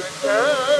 Santa.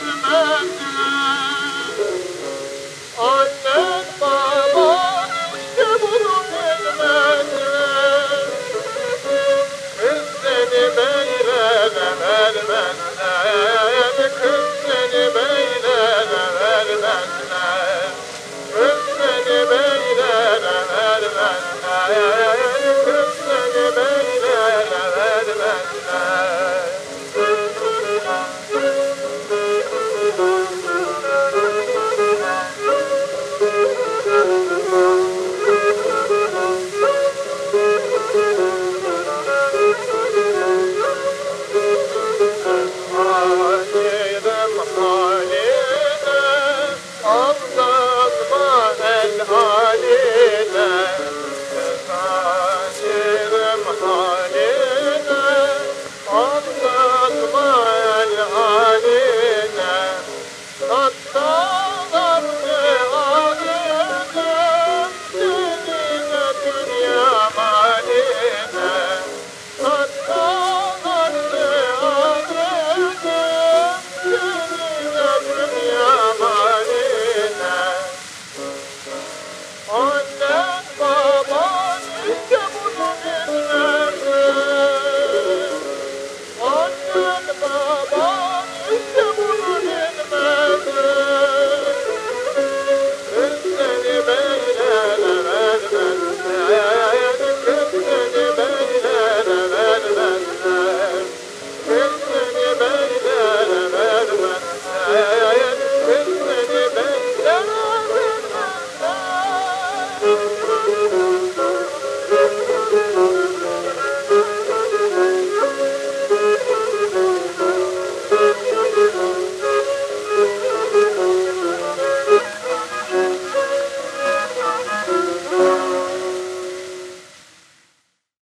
Thank you.